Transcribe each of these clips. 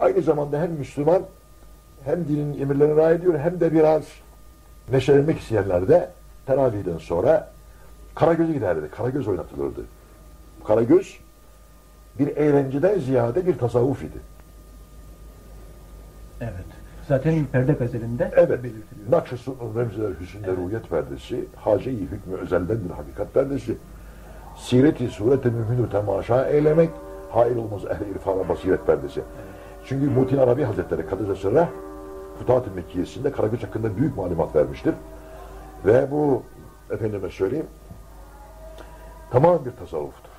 Aynı zamanda hem Müslüman hem dinin emirlerine riayet ediyor hem de biraz neşelenmek isteyenler de teravihden sonra Karagöz'e giderdi. Karagöz oynatılırdı. Karagöz bir eğlenceden ziyade bir tasavvuf idi. Evet. Zaten perde gazelinde Evet. belirtiliyor. Nakşesun Remziler Hüsnü'nde Evet. Ruhiyet perdesi, Hace-i Hükmü Özel'dendir Hakikat perdesi. Sireti surete mümkünü temaşa eylemek, hail olmaz ehli irfana basiret perdesi. Çünkü Muhittin Arabi Hazretleri Kadıca Sırr'a Futuhat-ı Mekkiyesi'nde Karagöz hakkında büyük malumat vermiştir. Ve bu, efendime söyleyeyim, tamam bir tasavvuftur.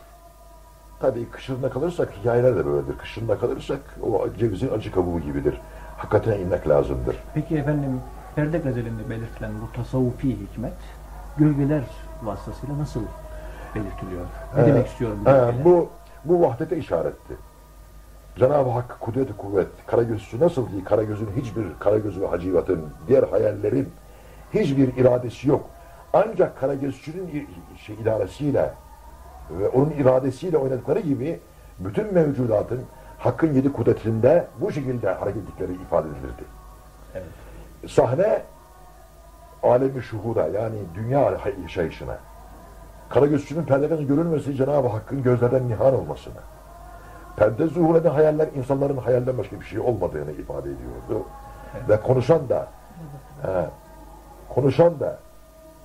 Tabii kışında kalırsak, hikayeler de böyledir. Kışında kalırsak o cevizin acı kabuğu gibidir. Hakikatine inmek lazımdır. Peki efendim perde gazelinde belirtilen bu tasavvufi hikmet gölgeler vasıtasıyla nasıl belirtiliyor? Ne Ee, demek istiyorum bu he, gölgeler? bu, bu vahdete işaretti. Cenab-ı Hak kudret kuvvet, Karagöz'ü nasıl ki Karagöz'ün hiçbir Karagöz ve Hacivat'ın, diğer hayallerin hiçbir iradesi yok. Ancak Karagöz'ünün şey, idaresiyle ve onun iradesiyle oynadıkları gibi bütün mevcudatın Hakk'ın yedi kudretinde bu şekilde hareket ettikleri ifade edilirdi. Evet. Sahne alemi şuhuda yani dünya yaşayışına. Karagözçünün perdeden görülmesi Cenab-ı Hakk'ın gözlerden nihan olmasına. Perde zuhur eden hayaller insanların hayalden başka bir şey olmadığını ifade ediyordu. Evet. Ve konuşan da e, konuşan da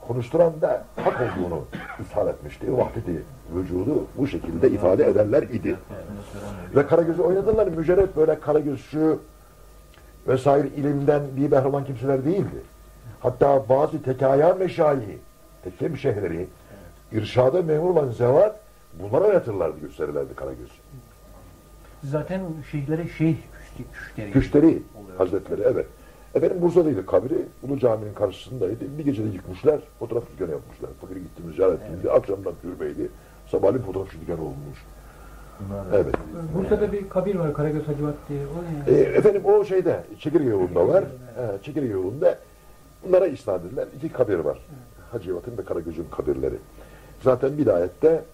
konuşturan da hak olduğunu ishal etmişti. Vahdeti vücudu bu şekilde ifade ederler idi. Ve Karagöz'ü oynadılar. Mücerret böyle Karagöz'ü vesaire ilimden bir behre olan kimseler değildi. Hatta bazı tekaya meşayi, tekke şehirleri, irşada memur olan zevat bunlara oynatırlardı, gösterirlerdi Karagöz. Zaten şeyhlere şeyh küşteri. Küşteri oluyor. Hazretleri evet. Efendim Bursa'daydı kabri. Ulu caminin karşısındaydı. Bir gecede yıkmışlar. Fotoğraf dükkanı yapmışlar. Fakir gittiniz, ziyaret ettiniz. Akşamdan türbeydi. Sabahleyin fotoğrafçı dükkanı olmuş. Evet. Bursa'da bir kabir var Karagöz Hacivat diye. O ne? E, efendim o şeyde Çekirge yolunda var. E, Çekirge yolunda bunlara isnat edilen iki kabir var. Hacivat'ın ve Karagöz'ün kabirleri. Zaten bidayette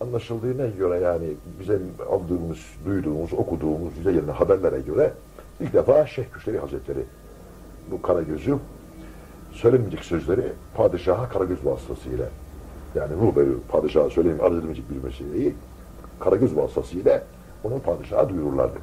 anlaşıldığına göre yani bize aldığımız, duyduğumuz, okuduğumuz, bize gelen haberlere göre ilk defa Şeyh Küşteri Hazretleri bu Karagöz'ü söylenmeyecek sözleri padişaha Karagöz vasıtasıyla yani Rubeyi padişaha söyleyeyim arz bir meseleyi Karagöz vasıtasıyla onun padişaha duyururlardı.